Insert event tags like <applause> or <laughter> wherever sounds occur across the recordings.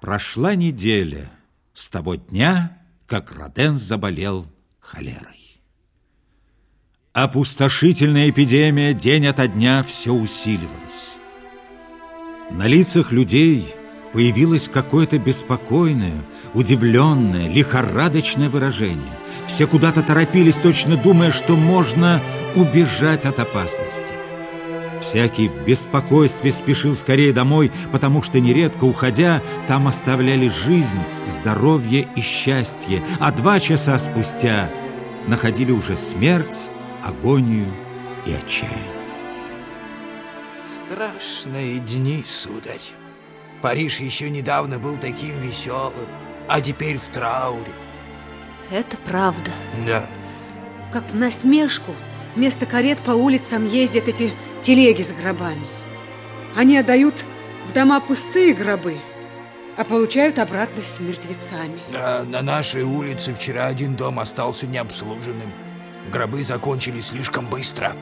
Прошла неделя с того дня, как Роден заболел холерой. Опустошительная эпидемия день ото дня все усиливалась. На лицах людей появилось какое-то беспокойное, удивленное, лихорадочное выражение. Все куда-то торопились, точно думая, что можно убежать от опасности. Всякий в беспокойстве спешил скорее домой, потому что нередко, уходя, там оставляли жизнь, здоровье и счастье, а два часа спустя находили уже смерть, агонию и отчаяние. Страшные дни, сударь. Париж еще недавно был таким веселым, а теперь в трауре. Это правда. Да. Как в насмешку вместо карет по улицам ездят эти телеги с гробами. Они отдают в дома пустые гробы, а получают обратно с мертвецами. А на нашей улице вчера один дом остался необслуженным. Гробы закончились слишком быстро.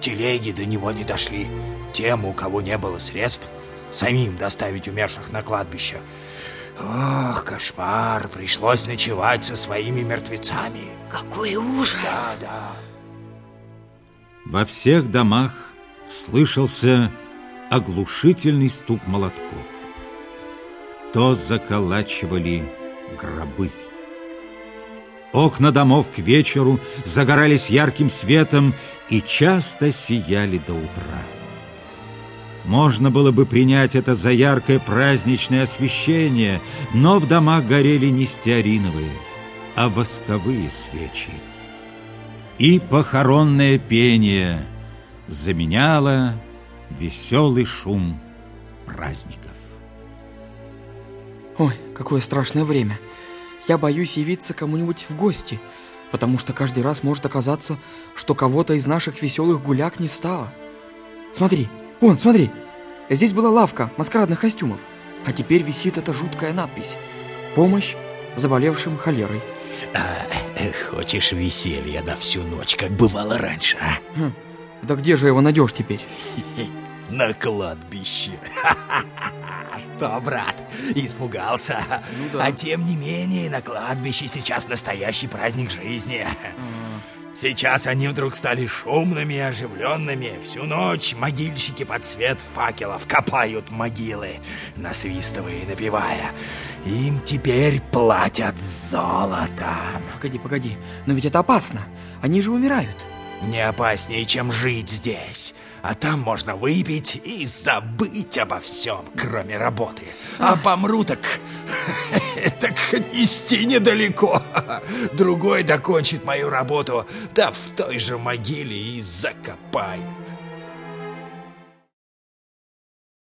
Телеги до него не дошли. Тем, у кого не было средств, самим доставить умерших на кладбище. Ох, кошмар, пришлось ночевать со своими мертвецами. Какой ужас! Да, да. Во всех домах слышался оглушительный стук молотков. То заколачивали гробы. Окна домов к вечеру загорались ярким светом и часто сияли до утра. Можно было бы принять это за яркое праздничное освещение, но в домах горели не стеариновые, а восковые свечи. И похоронное пение – заменяла веселый шум праздников. Ой, какое страшное время. Я боюсь явиться кому-нибудь в гости, потому что каждый раз может оказаться, что кого-то из наших веселых гуляк не стало. Смотри, вон, смотри, здесь была лавка маскарадных костюмов, а теперь висит эта жуткая надпись «Помощь заболевшим холерой». А, э, хочешь веселья на всю ночь, как бывало раньше, а? Хм, да где же его найдешь теперь? <laughs> На кладбище. <laughs> Что, брат, испугался? Ну да. А тем не менее, на кладбище сейчас настоящий праздник жизни. Сейчас они вдруг стали шумными и оживленными. Всю ночь могильщики под свет факелов копают могилы, насвистывая и напевая. Им теперь платят золотом. Погоди, погоди, но ведь это опасно. Они же умирают. Не опаснее, чем жить здесь. А там можно выпить и забыть обо всем, кроме работы. А помру так... <laughs> так нести недалеко. Другой докончит мою работу, да в той же могиле и закопает.